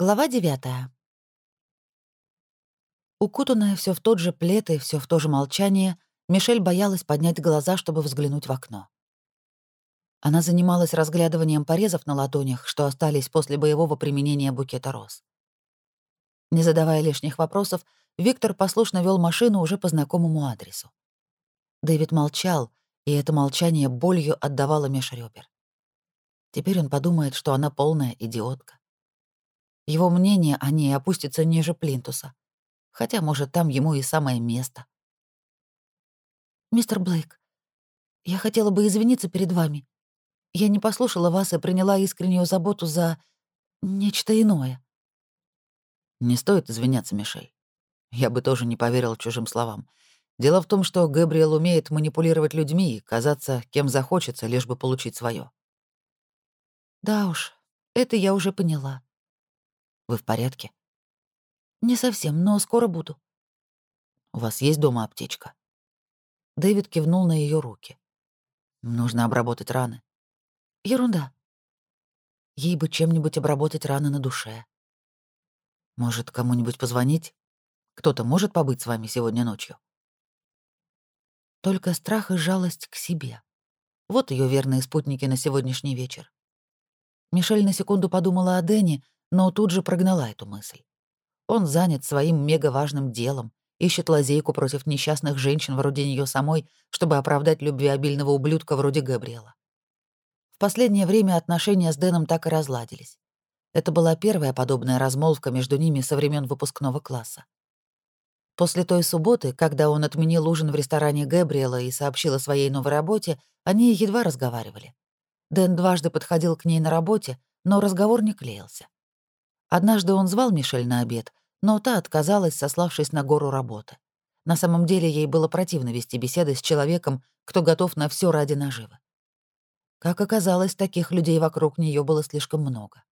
Глава девятая. Укутанная все в тот же плед и все в то же молчание, Мишель боялась поднять глаза, чтобы взглянуть в окно. Она занималась разглядыванием порезов на ладонях, что остались после боевого применения букета роз. Не задавая лишних вопросов, Виктор послушно вел машину уже по знакомому адресу. Дэвид молчал, и это молчание болью отдавало меж ребер. Теперь он подумает, что она полная идиотка. Его мнение о ней опустится ниже плинтуса. Хотя, может, там ему и самое место. «Мистер Блейк, я хотела бы извиниться перед вами. Я не послушала вас и приняла искреннюю заботу за нечто иное». «Не стоит извиняться, Мишель. Я бы тоже не поверил чужим словам. Дело в том, что Габриэл умеет манипулировать людьми и казаться кем захочется, лишь бы получить свое. «Да уж, это я уже поняла. Вы в порядке? Не совсем, но скоро буду. У вас есть дома аптечка? Дэвид кивнул на ее руки. Нужно обработать раны. Ерунда. Ей бы чем-нибудь обработать раны на душе. Может, кому-нибудь позвонить? Кто-то может побыть с вами сегодня ночью? Только страх и жалость к себе. Вот ее верные спутники на сегодняшний вечер. Мишель на секунду подумала о Дэне, но тут же прогнала эту мысль. Он занят своим мегаважным делом, ищет лазейку против несчастных женщин вроде нее самой, чтобы оправдать любвеобильного ублюдка вроде Габриэла. В последнее время отношения с Дэном так и разладились. Это была первая подобная размолвка между ними со времен выпускного класса. После той субботы, когда он отменил ужин в ресторане Габриэла и сообщил о своей новой работе, они едва разговаривали. Дэн дважды подходил к ней на работе, но разговор не клеился. Однажды он звал Мишель на обед, но та отказалась, сославшись на гору работы. На самом деле ей было противно вести беседы с человеком, кто готов на все ради наживы. Как оказалось, таких людей вокруг нее было слишком много.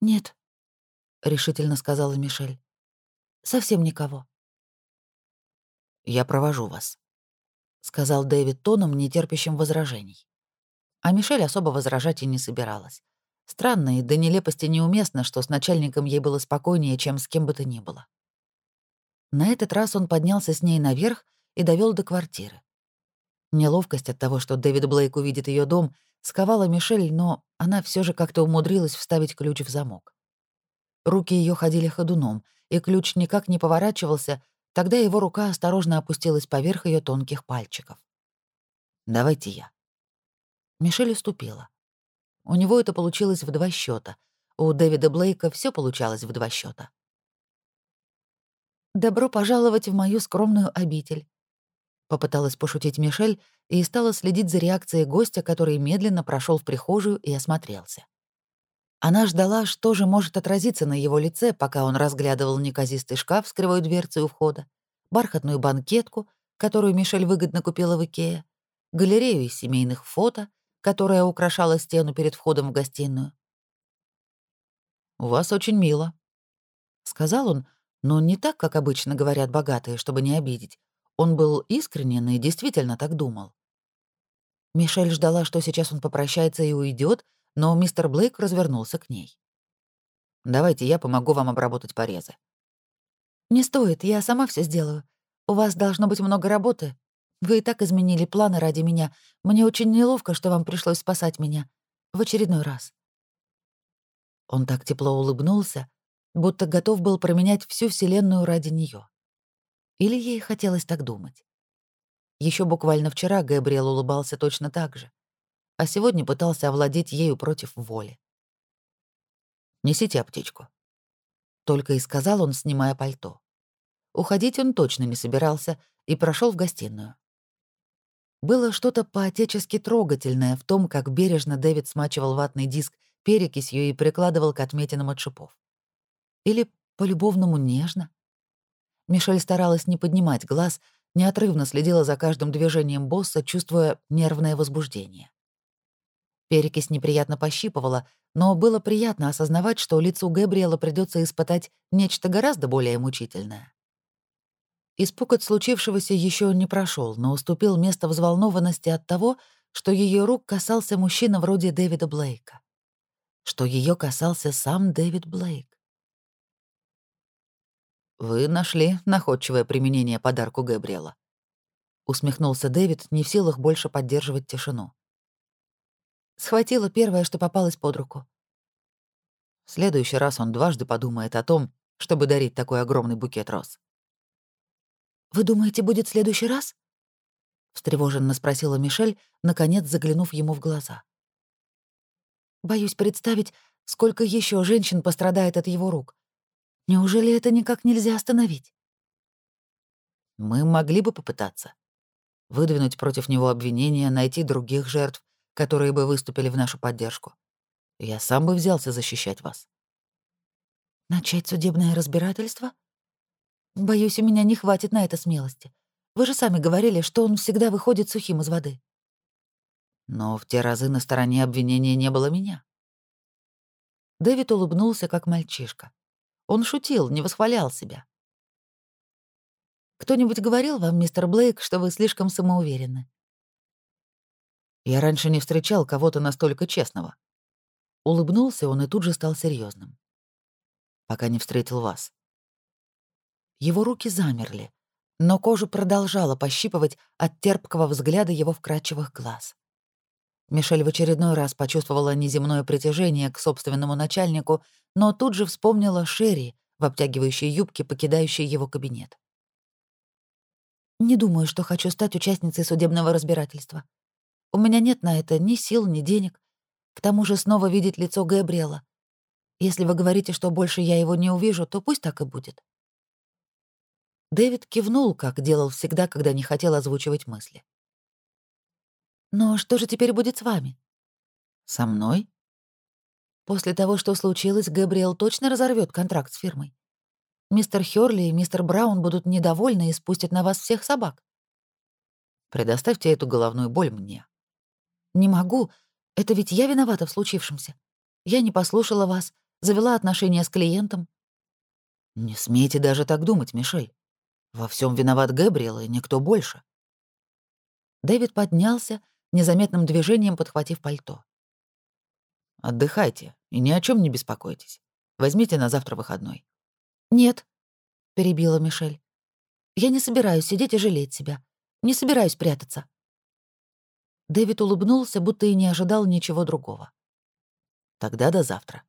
«Нет», — решительно сказала Мишель. «Совсем никого». «Я провожу вас», — сказал Дэвид тоном, нетерпящим возражений. А Мишель особо возражать и не собиралась. Странно и до нелепости неуместно, что с начальником ей было спокойнее, чем с кем бы то ни было. На этот раз он поднялся с ней наверх и довел до квартиры. Неловкость от того, что Дэвид Блейк увидит ее дом, сковала Мишель, но она все же как-то умудрилась вставить ключ в замок. Руки ее ходили ходуном, и ключ никак не поворачивался, тогда его рука осторожно опустилась поверх ее тонких пальчиков. «Давайте я». Мишель уступила. У него это получилось в два счета. У Дэвида Блейка все получалось в два счета. «Добро пожаловать в мою скромную обитель», — попыталась пошутить Мишель и стала следить за реакцией гостя, который медленно прошел в прихожую и осмотрелся. Она ждала, что же может отразиться на его лице, пока он разглядывал неказистый шкаф с кривой дверцей у входа, бархатную банкетку, которую Мишель выгодно купила в Икее, галерею из семейных фото — которая украшала стену перед входом в гостиную. «У вас очень мило», — сказал он, но не так, как обычно говорят богатые, чтобы не обидеть. Он был искренен и действительно так думал. Мишель ждала, что сейчас он попрощается и уйдет, но мистер Блейк развернулся к ней. «Давайте я помогу вам обработать порезы». «Не стоит, я сама все сделаю. У вас должно быть много работы. Вы и так изменили планы ради меня. Мне очень неловко, что вам пришлось спасать меня. В очередной раз». Он так тепло улыбнулся, будто готов был променять всю Вселенную ради нее. Или ей хотелось так думать. Еще буквально вчера Габриэл улыбался точно так же, а сегодня пытался овладеть ею против воли. «Несите аптечку», — только и сказал он, снимая пальто. Уходить он точно не собирался и прошел в гостиную. Было что-то поотечески трогательное в том, как бережно Дэвид смачивал ватный диск перекисью и прикладывал к отметинам от шипов. Или по-любовному нежно. Мишель старалась не поднимать глаз, неотрывно следила за каждым движением босса, чувствуя нервное возбуждение. Перекись неприятно пощипывала, но было приятно осознавать, что лицу Гэбриэла придется испытать нечто гораздо более мучительное. Испуг от случившегося еще не прошел, но уступил место взволнованности от того, что ее рук касался мужчина вроде Дэвида Блейка. что ее касался сам Дэвид Блейк. «Вы нашли находчивое применение подарку Габриэла», — усмехнулся Дэвид, не в силах больше поддерживать тишину. Схватила первое, что попалось под руку. В следующий раз он дважды подумает о том, чтобы дарить такой огромный букет роз. «Вы думаете, будет в следующий раз?» — встревоженно спросила Мишель, наконец заглянув ему в глаза. «Боюсь представить, сколько еще женщин пострадает от его рук. Неужели это никак нельзя остановить?» «Мы могли бы попытаться. Выдвинуть против него обвинения, найти других жертв, которые бы выступили в нашу поддержку. Я сам бы взялся защищать вас». «Начать судебное разбирательство?» «Боюсь, у меня не хватит на это смелости. Вы же сами говорили, что он всегда выходит сухим из воды». Но в те разы на стороне обвинения не было меня. Дэвид улыбнулся, как мальчишка. Он шутил, не восхвалял себя. «Кто-нибудь говорил вам, мистер Блейк, что вы слишком самоуверены?» Я раньше не встречал кого-то настолько честного. Улыбнулся он и тут же стал серьезным. Пока не встретил вас. Его руки замерли, но кожу продолжала пощипывать от терпкого взгляда его вкрадчивых глаз. Мишель в очередной раз почувствовала неземное притяжение к собственному начальнику, но тут же вспомнила Шерри в обтягивающей юбке, покидающей его кабинет. «Не думаю, что хочу стать участницей судебного разбирательства. У меня нет на это ни сил, ни денег. К тому же снова видеть лицо Габриэла. Если вы говорите, что больше я его не увижу, то пусть так и будет». Дэвид кивнул, как делал всегда, когда не хотел озвучивать мысли. «Но что же теперь будет с вами?» «Со мной?» «После того, что случилось, Габриэл точно разорвет контракт с фирмой. Мистер Хёрли и мистер Браун будут недовольны и спустят на вас всех собак». «Предоставьте эту головную боль мне». «Не могу. Это ведь я виновата в случившемся. Я не послушала вас, завела отношения с клиентом». «Не смейте даже так думать, Мишель. Во всем виноват Гэбриэл и никто больше. Дэвид поднялся, незаметным движением подхватив пальто. «Отдыхайте и ни о чем не беспокойтесь. Возьмите на завтра выходной». «Нет», — перебила Мишель. «Я не собираюсь сидеть и жалеть себя. Не собираюсь прятаться». Дэвид улыбнулся, будто и не ожидал ничего другого. «Тогда до завтра».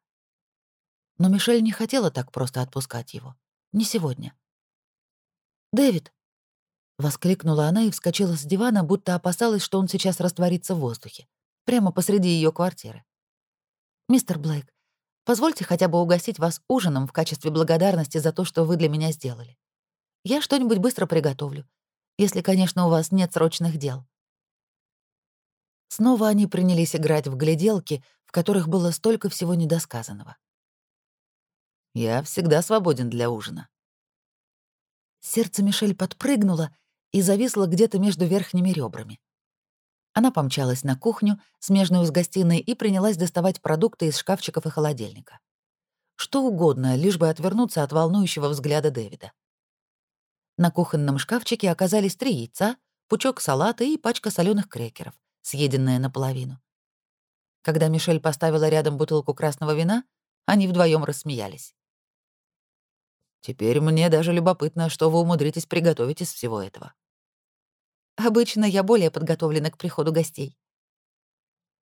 Но Мишель не хотела так просто отпускать его. Не сегодня. «Дэвид!» — воскликнула она и вскочила с дивана, будто опасалась, что он сейчас растворится в воздухе, прямо посреди ее квартиры. «Мистер Блейк, позвольте хотя бы угостить вас ужином в качестве благодарности за то, что вы для меня сделали. Я что-нибудь быстро приготовлю, если, конечно, у вас нет срочных дел». Снова они принялись играть в гляделки, в которых было столько всего недосказанного. «Я всегда свободен для ужина», Сердце Мишель подпрыгнуло и зависло где-то между верхними ребрами. Она помчалась на кухню, смежную с гостиной, и принялась доставать продукты из шкафчиков и холодильника. Что угодно, лишь бы отвернуться от волнующего взгляда Дэвида. На кухонном шкафчике оказались три яйца, пучок салата и пачка соленых крекеров, съеденная наполовину. Когда Мишель поставила рядом бутылку красного вина, они вдвоем рассмеялись. Теперь мне даже любопытно, что вы умудритесь приготовить из всего этого. Обычно я более подготовлена к приходу гостей.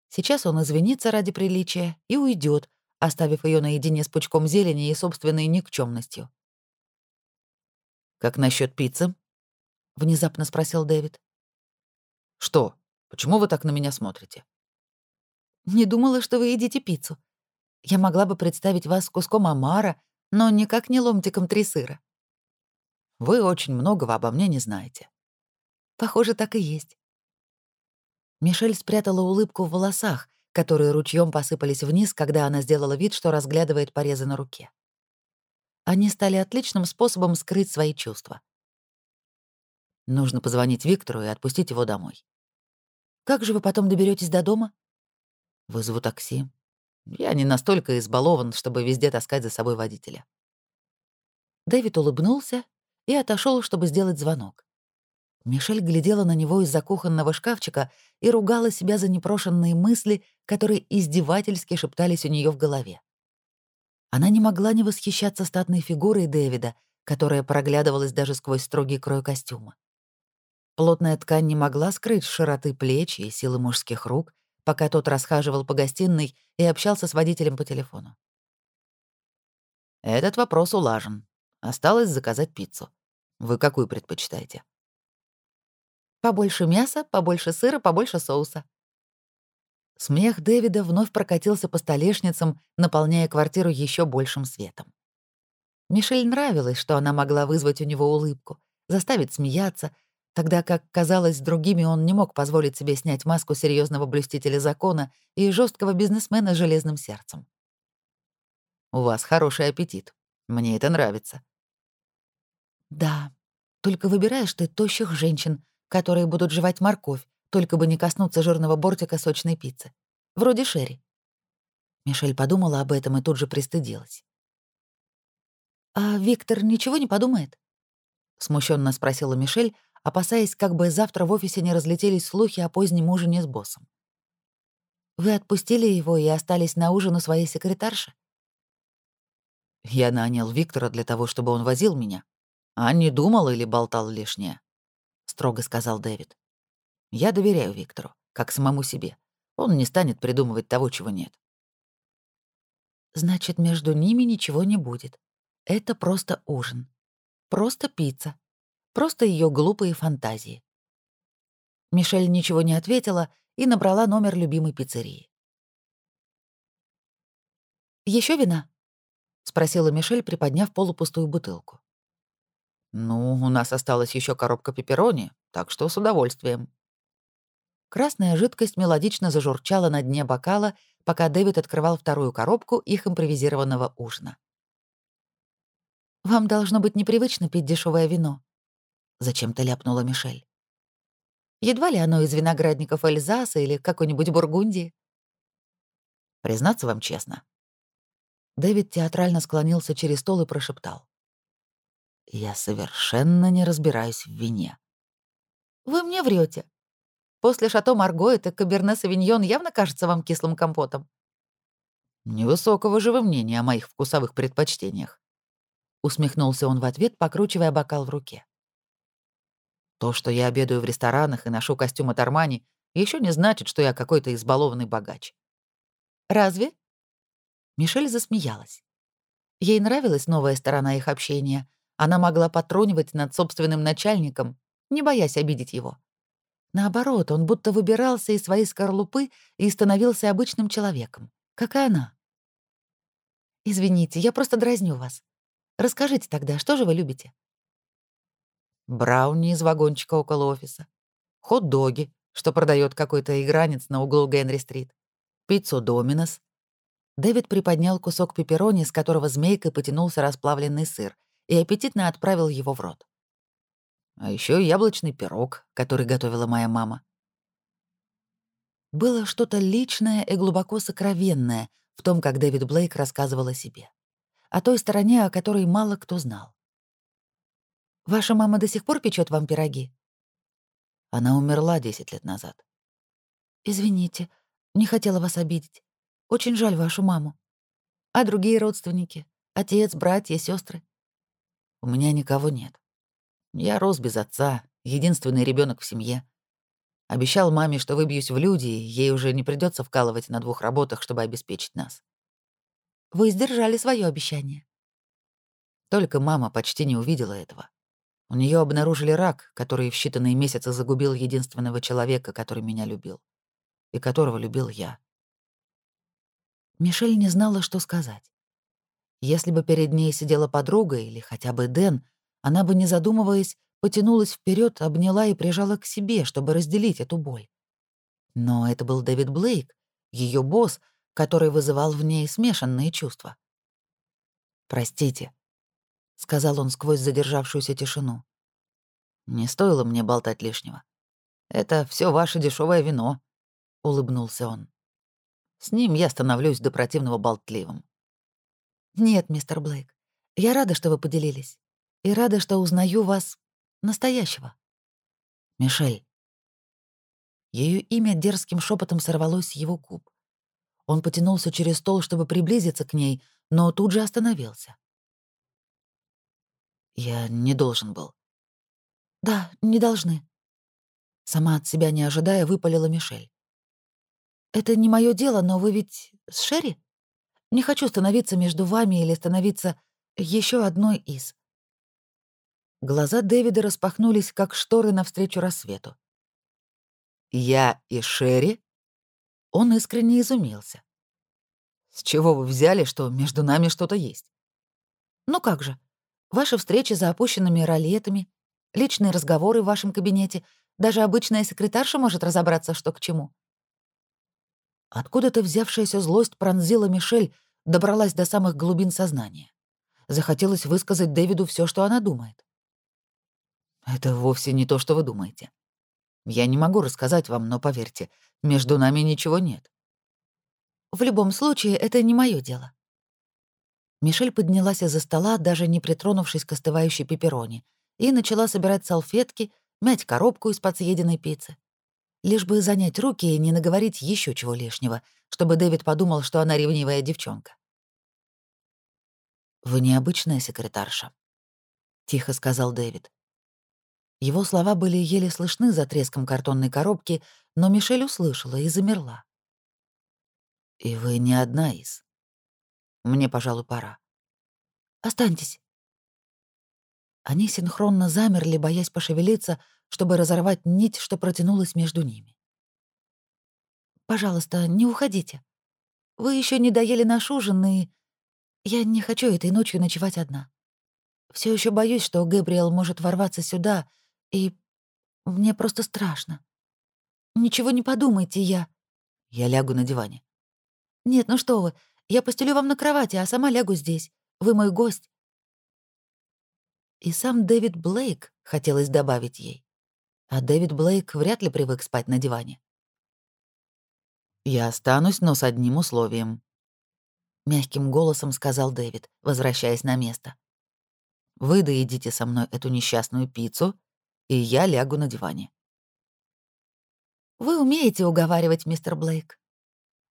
Сейчас он извинится ради приличия и уйдет, оставив ее наедине с пучком зелени и собственной никчемностью. «Как насчет пиццы?» — внезапно спросил Дэвид. «Что? Почему вы так на меня смотрите?» «Не думала, что вы едите пиццу. Я могла бы представить вас с куском омара но никак не ломтиком три сыра. Вы очень многого обо мне не знаете. Похоже, так и есть. Мишель спрятала улыбку в волосах, которые ручьем посыпались вниз, когда она сделала вид, что разглядывает порезы на руке. Они стали отличным способом скрыть свои чувства. Нужно позвонить Виктору и отпустить его домой. Как же вы потом доберетесь до дома? Вызову такси. Я не настолько избалован, чтобы везде таскать за собой водителя. Дэвид улыбнулся и отошел, чтобы сделать звонок. Мишель глядела на него из-за кухонного шкафчика и ругала себя за непрошенные мысли, которые издевательски шептались у нее в голове. Она не могла не восхищаться статной фигурой Дэвида, которая проглядывалась даже сквозь строгий крой костюма. Плотная ткань не могла скрыть широты плеч и силы мужских рук, пока тот расхаживал по гостиной и общался с водителем по телефону. «Этот вопрос улажен. Осталось заказать пиццу. Вы какую предпочитаете?» Побольше мяса, побольше сыра, побольше соуса. Смех Дэвида вновь прокатился по столешницам, наполняя квартиру еще большим светом. Мишель нравилось, что она могла вызвать у него улыбку, заставить смеяться, тогда как, казалось, другими он не мог позволить себе снять маску серьезного блюстителя закона и жесткого бизнесмена с железным сердцем. «У вас хороший аппетит. Мне это нравится». «Да, только выбираешь ты тощих женщин, которые будут жевать морковь, только бы не коснуться жирного бортика сочной пиццы. Вроде Шерри. Мишель подумала об этом и тут же пристыдилась. «А Виктор ничего не подумает?» — смущенно спросила Мишель, опасаясь, как бы завтра в офисе не разлетелись слухи о позднем ужине с боссом. «Вы отпустили его и остались на ужин у своей секретарши?» «Я нанял Виктора для того, чтобы он возил меня, а не думал или болтал лишнее строго сказал Дэвид. Я доверяю Виктору, как самому себе. Он не станет придумывать того, чего нет. Значит, между ними ничего не будет. Это просто ужин. Просто пицца. Просто ее глупые фантазии. Мишель ничего не ответила и набрала номер любимой пиццерии. Еще вина?» — спросила Мишель, приподняв полупустую бутылку. «Ну, у нас осталась еще коробка пепперони, так что с удовольствием». Красная жидкость мелодично зажурчала на дне бокала, пока Дэвид открывал вторую коробку их импровизированного ужина. «Вам должно быть непривычно пить дешевое вино», — зачем-то ляпнула Мишель. «Едва ли оно из виноградников Эльзаса или какой-нибудь Бургундии?» «Признаться вам честно». Дэвид театрально склонился через стол и прошептал. Я совершенно не разбираюсь в вине. Вы мне врете. После шато Марго это каберне савиньон явно кажется вам кислым компотом. Невысокого же вы мнения о моих вкусовых предпочтениях. Усмехнулся он в ответ, покручивая бокал в руке. То, что я обедаю в ресторанах и ношу костюм от Армани, еще не значит, что я какой-то избалованный богач. Разве? Мишель засмеялась. Ей нравилась новая сторона их общения — она могла потронивать над собственным начальником, не боясь обидеть его. Наоборот, он будто выбирался из своей скорлупы и становился обычным человеком, как и она. «Извините, я просто дразню вас. Расскажите тогда, что же вы любите?» Брауни из вагончика около офиса. Хот-доги, что продает какой-то игранец на углу Генри-стрит. Пиццу Доминос. Дэвид приподнял кусок пепперони, с которого змейкой потянулся расплавленный сыр, и аппетитно отправил его в рот. А еще яблочный пирог, который готовила моя мама. Было что-то личное и глубоко сокровенное в том, как Дэвид Блейк рассказывал о себе. О той стороне, о которой мало кто знал. «Ваша мама до сих пор печет вам пироги?» Она умерла 10 лет назад. «Извините, не хотела вас обидеть. Очень жаль вашу маму. А другие родственники? Отец, братья, сестры? У меня никого нет. Я рос без отца, единственный ребенок в семье. Обещал маме, что выбьюсь в люди, и ей уже не придется вкалывать на двух работах, чтобы обеспечить нас. Вы сдержали свое обещание. Только мама почти не увидела этого. У нее обнаружили рак, который в считанные месяцы загубил единственного человека, который меня любил. И которого любил я. Мишель не знала, что сказать. Если бы перед ней сидела подруга или хотя бы Дэн, она бы, не задумываясь, потянулась вперед, обняла и прижала к себе, чтобы разделить эту боль. Но это был Дэвид Блейк, ее босс, который вызывал в ней смешанные чувства. «Простите», — сказал он сквозь задержавшуюся тишину. «Не стоило мне болтать лишнего. Это все ваше дешевое вино», — улыбнулся он. «С ним я становлюсь до противного болтливым». «Нет, мистер Блейк, я рада, что вы поделились. И рада, что узнаю вас настоящего». Мишель. Ее имя дерзким шепотом сорвалось с его губ. Он потянулся через стол, чтобы приблизиться к ней, но тут же остановился. Я не должен был. Да, не должны. Сама от себя не ожидая, выпалила Мишель. Это не мое дело, но вы ведь с Шерри? Не хочу становиться между вами или становиться еще одной из. Глаза Дэвида распахнулись, как шторы навстречу рассвету. «Я и Шерри?» Он искренне изумился. «С чего вы взяли, что между нами что-то есть?» «Ну как же. Ваши встречи за опущенными ролетами, личные разговоры в вашем кабинете, даже обычная секретарша может разобраться, что к чему». Откуда-то взявшаяся злость пронзила Мишель, добралась до самых глубин сознания. Захотелось высказать Дэвиду все, что она думает. «Это вовсе не то, что вы думаете. Я не могу рассказать вам, но поверьте, между нами ничего нет». «В любом случае, это не мое дело». Мишель поднялась из-за стола, даже не притронувшись к остывающей пепперони, и начала собирать салфетки, мять коробку из-под съеденной пиццы. Лишь бы занять руки и не наговорить еще чего лишнего, чтобы Дэвид подумал, что она ревнивая девчонка. «Вы необычная секретарша», — тихо сказал Дэвид. Его слова были еле слышны за треском картонной коробки, но Мишель услышала и замерла. «И вы не одна из. Мне, пожалуй, пора». «Останьтесь». Они синхронно замерли, боясь пошевелиться, чтобы разорвать нить, что протянулась между ними. «Пожалуйста, не уходите. Вы еще не доели наш ужин, и я не хочу этой ночью ночевать одна. Все еще боюсь, что Гэбриэл может ворваться сюда, и мне просто страшно. Ничего не подумайте, я...» «Я лягу на диване». «Нет, ну что вы, я постелю вам на кровати, а сама лягу здесь. Вы мой гость». И сам Дэвид Блейк, хотелось добавить ей. А Дэвид Блейк вряд ли привык спать на диване. «Я останусь, но с одним условием», — мягким голосом сказал Дэвид, возвращаясь на место. «Вы доедите со мной эту несчастную пиццу, и я лягу на диване». «Вы умеете уговаривать, мистер Блейк», —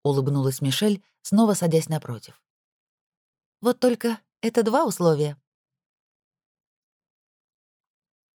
улыбнулась Мишель, снова садясь напротив. «Вот только это два условия.